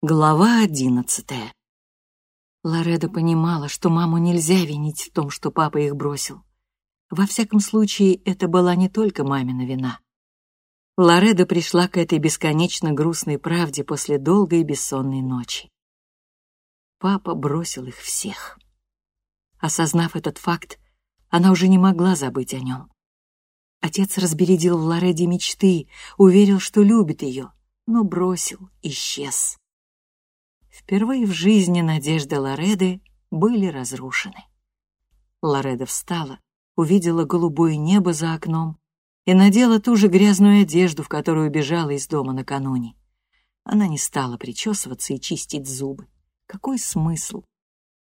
Глава одиннадцатая. Лореда понимала, что маму нельзя винить в том, что папа их бросил. Во всяком случае, это была не только мамина вина. Лореда пришла к этой бесконечно грустной правде после долгой бессонной ночи. Папа бросил их всех. Осознав этот факт, она уже не могла забыть о нем. Отец разбередил в Лореде мечты, уверил, что любит ее, но бросил, исчез. Впервые в жизни надежды Лореды были разрушены. Лореда встала, увидела голубое небо за окном и надела ту же грязную одежду, в которую бежала из дома накануне. Она не стала причесываться и чистить зубы. Какой смысл?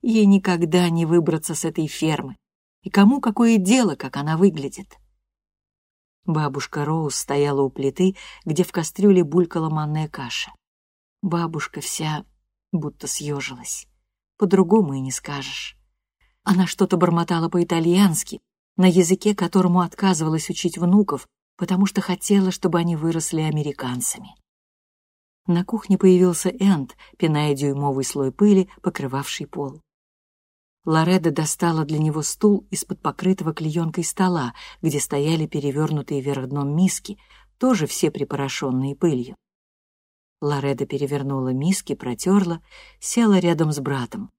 Ей никогда не выбраться с этой фермы. И кому какое дело, как она выглядит? Бабушка Роуз стояла у плиты, где в кастрюле булькала манная каша. Бабушка вся будто съежилась. По-другому и не скажешь. Она что-то бормотала по-итальянски, на языке, которому отказывалась учить внуков, потому что хотела, чтобы они выросли американцами. На кухне появился Энд, пиная дюймовый слой пыли, покрывавший пол. Лореда достала для него стул из-под покрытого клеенкой стола, где стояли перевернутые вверх дном миски, тоже все припорошенные пылью. Лореда перевернула миски, протерла, села рядом с братом.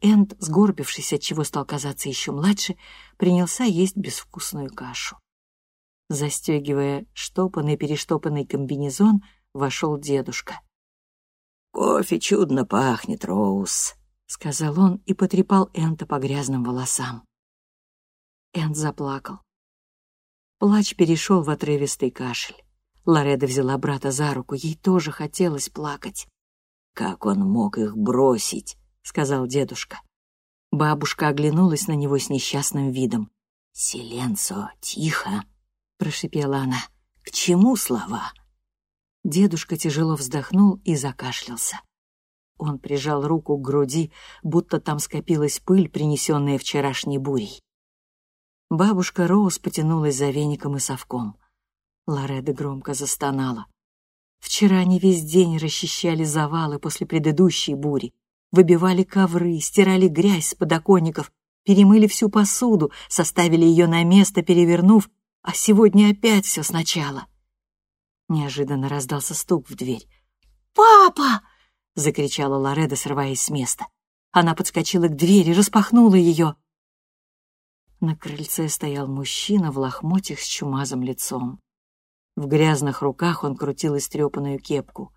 Энд, сгорбившись, отчего стал казаться еще младше, принялся есть безвкусную кашу. Застегивая штопанный-перештопанный комбинезон, вошел дедушка. «Кофе чудно пахнет, Роуз», — сказал он и потрепал Энта по грязным волосам. Энд заплакал. Плач перешел в отрывистый кашель. Лореда взяла брата за руку, ей тоже хотелось плакать. «Как он мог их бросить?» — сказал дедушка. Бабушка оглянулась на него с несчастным видом. «Селенцо, тихо!» — прошипела она. «К чему слова?» Дедушка тяжело вздохнул и закашлялся. Он прижал руку к груди, будто там скопилась пыль, принесенная вчерашней бурей. Бабушка Роуз потянулась за веником и совком. Лореда громко застонала. Вчера они весь день расчищали завалы после предыдущей бури, выбивали ковры, стирали грязь с подоконников, перемыли всю посуду, составили ее на место, перевернув, а сегодня опять все сначала. Неожиданно раздался стук в дверь. «Папа!» — закричала Лореда, срываясь с места. Она подскочила к двери, распахнула ее. На крыльце стоял мужчина в лохмотьях с чумазым лицом. В грязных руках он крутил истрепанную кепку.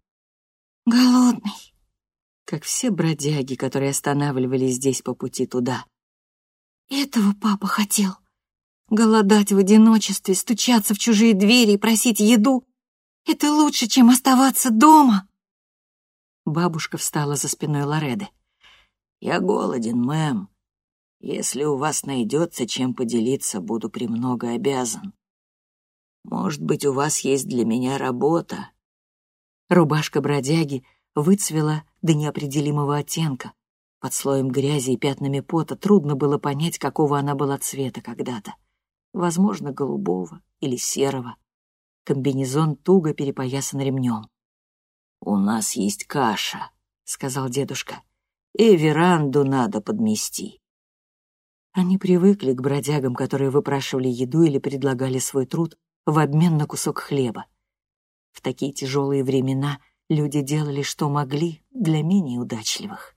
«Голодный», как все бродяги, которые останавливались здесь по пути туда. «Этого папа хотел. Голодать в одиночестве, стучаться в чужие двери и просить еду — это лучше, чем оставаться дома». Бабушка встала за спиной Лореды. «Я голоден, мэм. Если у вас найдется чем поделиться, буду премного обязан. Может быть, у вас есть для меня работа?» Рубашка бродяги выцвела до неопределимого оттенка. Под слоем грязи и пятнами пота трудно было понять, какого она была цвета когда-то. Возможно, голубого или серого. Комбинезон туго перепоясан ремнем. «У нас есть каша», — сказал дедушка. «И веранду надо подмести». Они привыкли к бродягам, которые выпрашивали еду или предлагали свой труд в обмен на кусок хлеба. В такие тяжелые времена люди делали, что могли, для менее удачливых.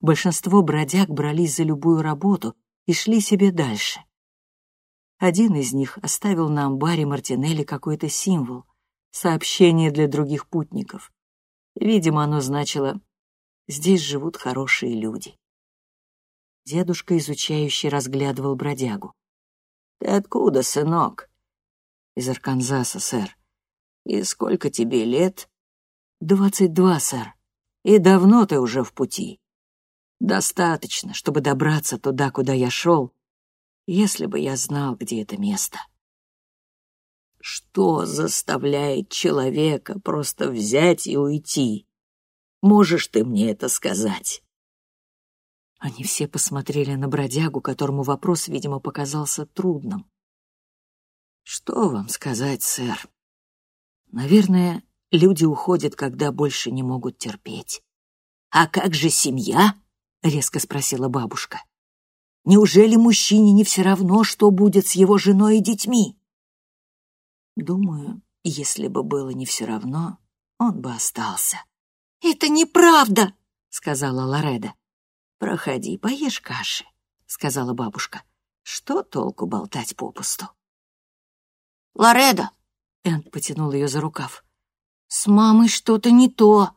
Большинство бродяг брались за любую работу и шли себе дальше. Один из них оставил на амбаре Мартинелли какой-то символ, сообщение для других путников. Видимо, оно значило «здесь живут хорошие люди». Дедушка, изучающий, разглядывал бродягу. «Ты откуда, сынок?» Из Арканзаса, сэр. И сколько тебе лет? Двадцать два, сэр. И давно ты уже в пути. Достаточно, чтобы добраться туда, куда я шел, если бы я знал, где это место. Что заставляет человека просто взять и уйти? Можешь ты мне это сказать? Они все посмотрели на бродягу, которому вопрос, видимо, показался трудным. Что вам сказать, сэр? Наверное, Люди уходят, когда больше не могут терпеть. «А как же семья?» — резко спросила бабушка. «Неужели мужчине не все равно, что будет с его женой и детьми?» Думаю, если бы было не все равно, он бы остался. «Это неправда!» — сказала Лореда. «Проходи, поешь каши», — сказала бабушка. «Что толку болтать попусту?» «Лореда!» — Энд потянул ее за рукав. «С мамой что-то не то!»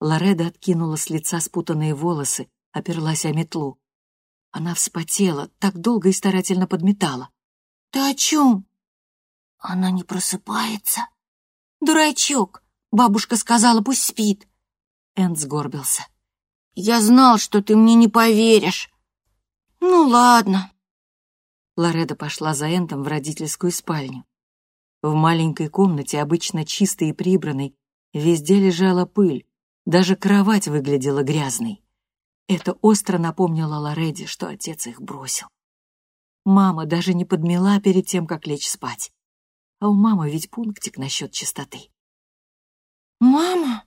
Лореда откинула с лица спутанные волосы, оперлась о метлу. Она вспотела, так долго и старательно подметала. «Ты о чем?» «Она не просыпается». «Дурачок! Бабушка сказала, пусть спит». Энд сгорбился. «Я знал, что ты мне не поверишь». «Ну, ладно». Лореда пошла за Энтом в родительскую спальню. В маленькой комнате, обычно чистой и прибранной, везде лежала пыль, даже кровать выглядела грязной. Это остро напомнило Лореде, что отец их бросил. Мама даже не подмела перед тем, как лечь спать. А у мамы ведь пунктик насчет чистоты. «Мама!»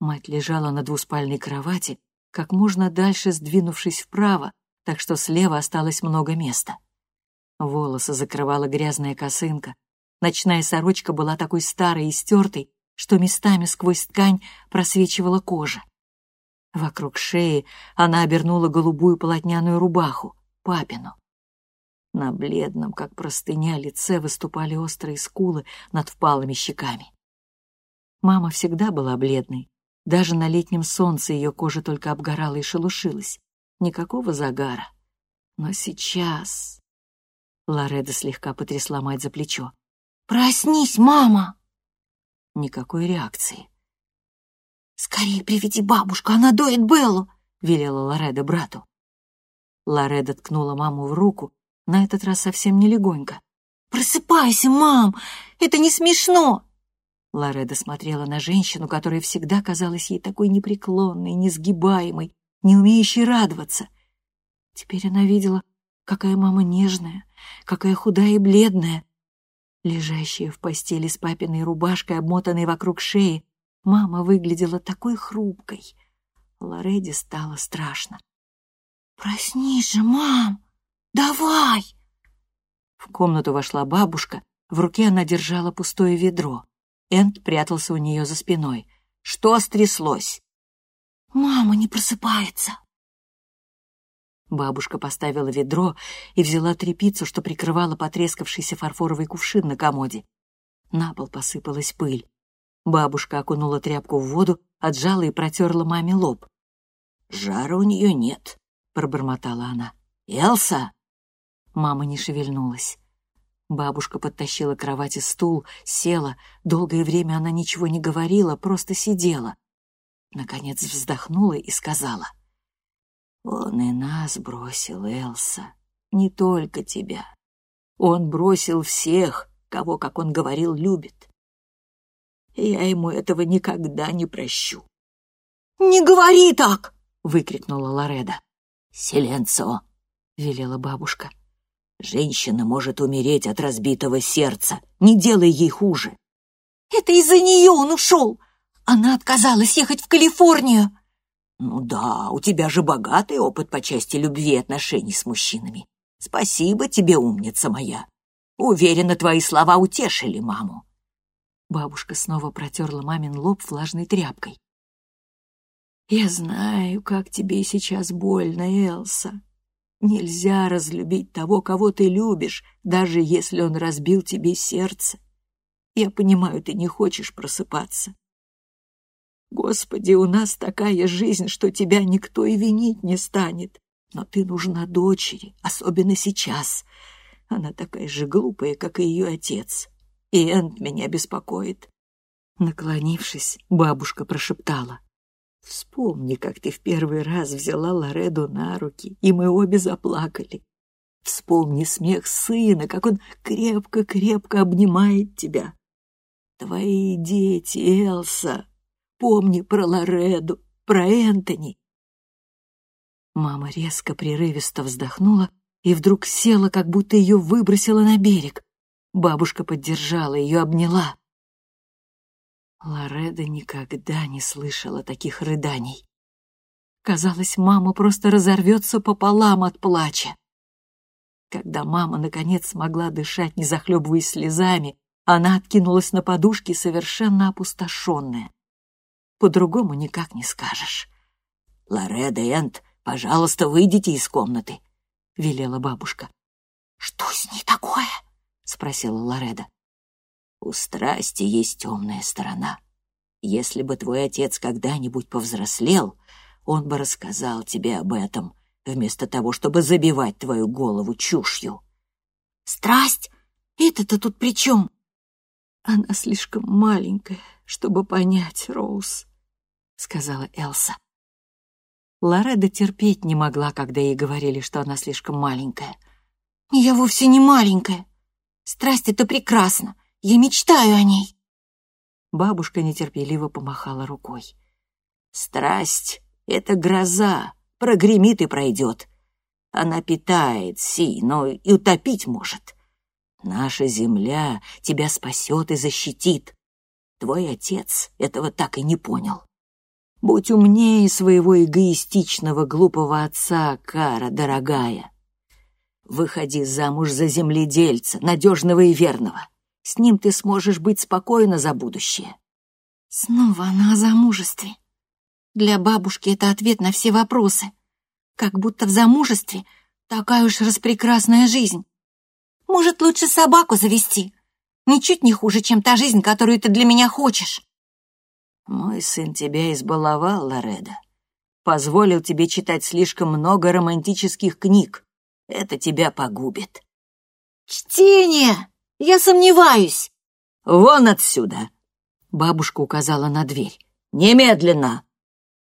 Мать лежала на двуспальной кровати, как можно дальше сдвинувшись вправо, так что слева осталось много места. Волосы закрывала грязная косынка, ночная сорочка была такой старой и стертой, что местами сквозь ткань просвечивала кожа. Вокруг шеи она обернула голубую полотняную рубаху, папину. На бледном, как простыня, лице выступали острые скулы над впалыми щеками. Мама всегда была бледной. Даже на летнем солнце ее кожа только обгорала и шелушилась. Никакого загара. Но сейчас... Лореда слегка потрясла мать за плечо. «Проснись, мама!» Никакой реакции. «Скорее приведи бабушку, она доит Беллу!» — велела Лореда брату. Лореда ткнула маму в руку, на этот раз совсем не легонько. «Просыпайся, мам! Это не смешно!» Лореда смотрела на женщину, которая всегда казалась ей такой непреклонной, несгибаемой, не умеющей радоваться. Теперь она видела, какая мама нежная, какая худая и бледная. Лежащая в постели с папиной рубашкой, обмотанной вокруг шеи, Мама выглядела такой хрупкой. Лореде стало страшно. «Проснись же, мам! Давай!» В комнату вошла бабушка. В руке она держала пустое ведро. Энд прятался у нее за спиной. «Что стряслось?» «Мама не просыпается!» Бабушка поставила ведро и взяла тряпицу, что прикрывала потрескавшийся фарфоровый кувшин на комоде. На пол посыпалась пыль. Бабушка окунула тряпку в воду, отжала и протерла маме лоб. «Жара у нее нет», — пробормотала она. «Элса!» Мама не шевельнулась. Бабушка подтащила к кровати стул, села. Долгое время она ничего не говорила, просто сидела. Наконец вздохнула и сказала. «Он и нас бросил, Элса, не только тебя. Он бросил всех, кого, как он говорил, любит я ему этого никогда не прощу. «Не говори так!» — выкрикнула Лореда. «Селенцо!» — велела бабушка. «Женщина может умереть от разбитого сердца. Не делай ей хуже». «Это из-за нее он ушел. Она отказалась ехать в Калифорнию». «Ну да, у тебя же богатый опыт по части любви и отношений с мужчинами. Спасибо тебе, умница моя. Уверена, твои слова утешили маму. Бабушка снова протерла мамин лоб влажной тряпкой. «Я знаю, как тебе сейчас больно, Элса. Нельзя разлюбить того, кого ты любишь, даже если он разбил тебе сердце. Я понимаю, ты не хочешь просыпаться. Господи, у нас такая жизнь, что тебя никто и винить не станет. Но ты нужна дочери, особенно сейчас. Она такая же глупая, как и ее отец и Энд меня беспокоит. Наклонившись, бабушка прошептала. «Вспомни, как ты в первый раз взяла Лореду на руки, и мы обе заплакали. Вспомни смех сына, как он крепко-крепко обнимает тебя. Твои дети, Элса, помни про Лореду, про Энтони». Мама резко, прерывисто вздохнула и вдруг села, как будто ее выбросило на берег. Бабушка поддержала ее, обняла. Лореда никогда не слышала таких рыданий. Казалось, мама просто разорвется пополам от плача. Когда мама, наконец, смогла дышать, не захлебываясь слезами, она откинулась на подушки, совершенно опустошенная. По-другому никак не скажешь. «Лореда, Энт, пожалуйста, выйдите из комнаты», — велела бабушка. «Что с ней такое?» — спросила Лореда. «У страсти есть темная сторона. Если бы твой отец когда-нибудь повзрослел, он бы рассказал тебе об этом, вместо того, чтобы забивать твою голову чушью». «Страсть? Это-то тут при чем?» «Она слишком маленькая, чтобы понять, Роуз», — сказала Элса. Лореда терпеть не могла, когда ей говорили, что она слишком маленькая. «Я вовсе не маленькая. Страсть — это прекрасно. Я мечтаю о ней». Бабушка нетерпеливо помахала рукой. «Страсть — это гроза, прогремит и пройдет. Она питает, Си, но и утопить может. Наша земля тебя спасет и защитит. Твой отец этого так и не понял. Будь умнее своего эгоистичного глупого отца, Кара, дорогая. Выходи замуж за земледельца, надежного и верного. С ним ты сможешь быть спокойна за будущее. Снова она о замужестве. Для бабушки это ответ на все вопросы. Как будто в замужестве такая уж распрекрасная жизнь. Может, лучше собаку завести? Ничуть не хуже, чем та жизнь, которую ты для меня хочешь. Мой сын тебя избаловал, Лореда. Позволил тебе читать слишком много романтических книг. Это тебя погубит. Чтение! Я сомневаюсь. Вон отсюда! Бабушка указала на дверь. Немедленно!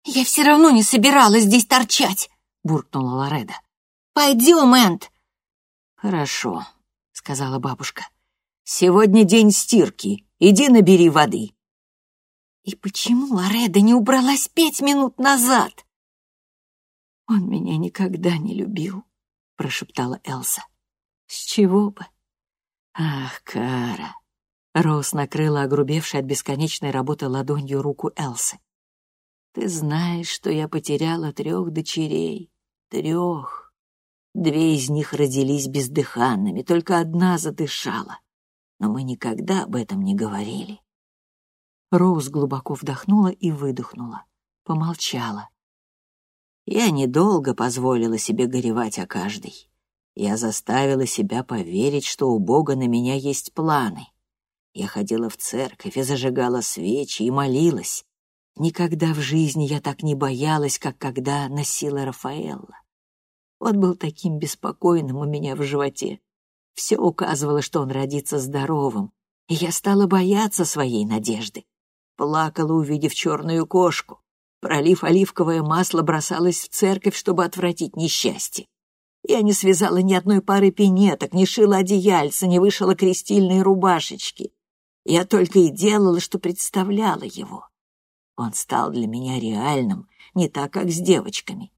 Я все равно не собиралась здесь торчать, буркнула Лореда. Пойдем, Энд. Хорошо, сказала бабушка. Сегодня день стирки. Иди набери воды. И почему Лореда не убралась пять минут назад? Он меня никогда не любил, прошептала Элса. С чего бы? Ах, Кара. Роуз накрыла огрубевшей от бесконечной работы ладонью руку Элсы. Ты знаешь, что я потеряла трех дочерей. Трех. Две из них родились бездыханными, только одна задышала. Но мы никогда об этом не говорили. Роуз глубоко вдохнула и выдохнула. Помолчала. Я недолго позволила себе горевать о каждой. Я заставила себя поверить, что у Бога на меня есть планы. Я ходила в церковь и зажигала свечи и молилась. Никогда в жизни я так не боялась, как когда носила Рафаэлла. Он был таким беспокойным у меня в животе. Все указывало, что он родится здоровым, и я стала бояться своей надежды. Плакала, увидев черную кошку. Пролив оливковое масло, бросалась в церковь, чтобы отвратить несчастье. Я не связала ни одной пары пинеток, не шила одеяльца, не вышила крестильные рубашечки. Я только и делала, что представляла его. Он стал для меня реальным, не так, как с девочками.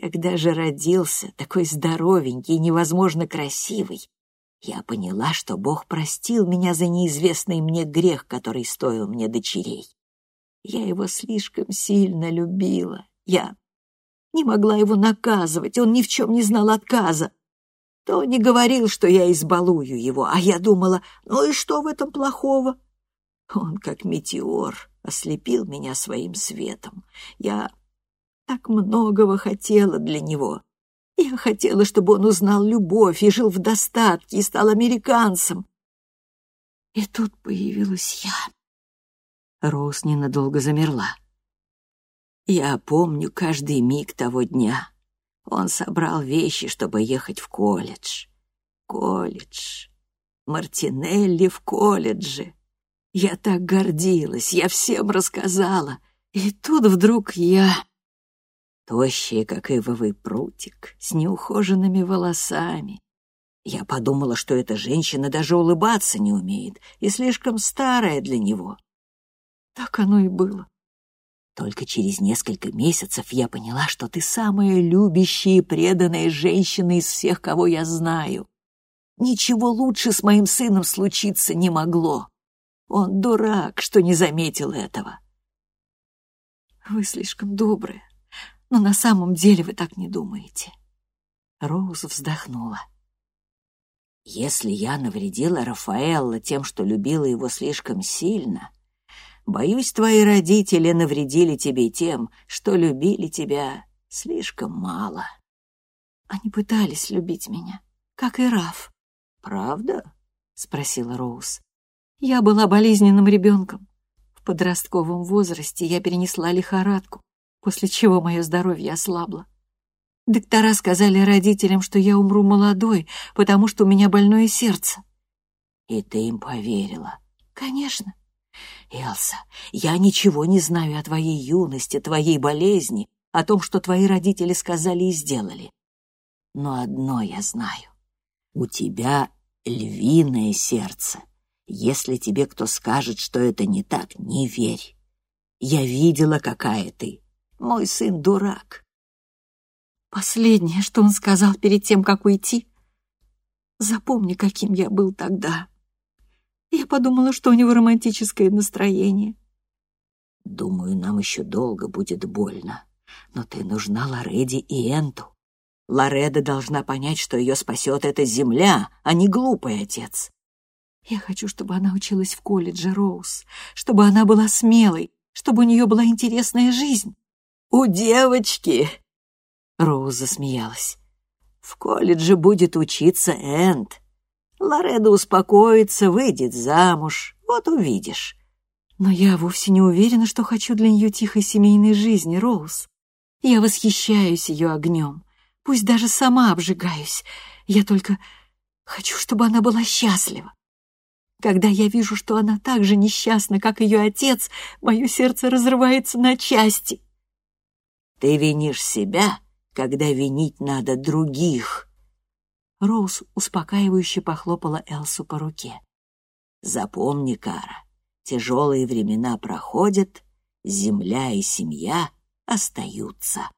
Когда же родился, такой здоровенький и невозможно красивый, я поняла, что Бог простил меня за неизвестный мне грех, который стоил мне дочерей. Я его слишком сильно любила. Я не могла его наказывать, он ни в чем не знал отказа. То не говорил, что я избалую его, а я думала, ну и что в этом плохого? Он, как метеор, ослепил меня своим светом. Я так многого хотела для него. Я хотела, чтобы он узнал любовь и жил в достатке и стал американцем. И тут появилась я. Роуз ненадолго замерла. Я помню каждый миг того дня. Он собрал вещи, чтобы ехать в колледж. Колледж. Мартинелли в колледже. Я так гордилась, я всем рассказала. И тут вдруг я тощая, как ивовый прутик, с неухоженными волосами. Я подумала, что эта женщина даже улыбаться не умеет и слишком старая для него. Так оно и было. Только через несколько месяцев я поняла, что ты самая любящая и преданная женщина из всех, кого я знаю. Ничего лучше с моим сыном случиться не могло. Он дурак, что не заметил этого. Вы слишком добрые, но на самом деле вы так не думаете. Роуз вздохнула. Если я навредила Рафаэлло тем, что любила его слишком сильно, боюсь, твои родители навредили тебе тем, что любили тебя слишком мало. Они пытались любить меня, как и Раф. Правда? спросила Роуз. Я была болезненным ребенком. В подростковом возрасте я перенесла лихорадку, после чего мое здоровье ослабло. Доктора сказали родителям, что я умру молодой, потому что у меня больное сердце. И ты им поверила? Конечно. Элса, я ничего не знаю о твоей юности, твоей болезни, о том, что твои родители сказали и сделали. Но одно я знаю. У тебя львиное сердце. Если тебе кто скажет, что это не так, не верь. Я видела, какая ты. Мой сын дурак. Последнее, что он сказал перед тем, как уйти. Запомни, каким я был тогда. Я подумала, что у него романтическое настроение. Думаю, нам еще долго будет больно. Но ты нужна Лореди и Энту. Лореда должна понять, что ее спасет эта земля, а не глупый отец. Я хочу, чтобы она училась в колледже, Роуз, чтобы она была смелой, чтобы у нее была интересная жизнь. У девочки Роуз засмеялась. «В колледже будет учиться Энд. Лореда успокоится, выйдет замуж. Вот увидишь». «Но я вовсе не уверена, что хочу для нее тихой семейной жизни, Роуз. Я восхищаюсь ее огнем. Пусть даже сама обжигаюсь. Я только хочу, чтобы она была счастлива. Когда я вижу, что она так же несчастна, как ее отец, мое сердце разрывается на части». «Ты винишь себя когда винить надо других. Роуз успокаивающе похлопала Элсу по руке. Запомни, Кара, тяжелые времена проходят, земля и семья остаются.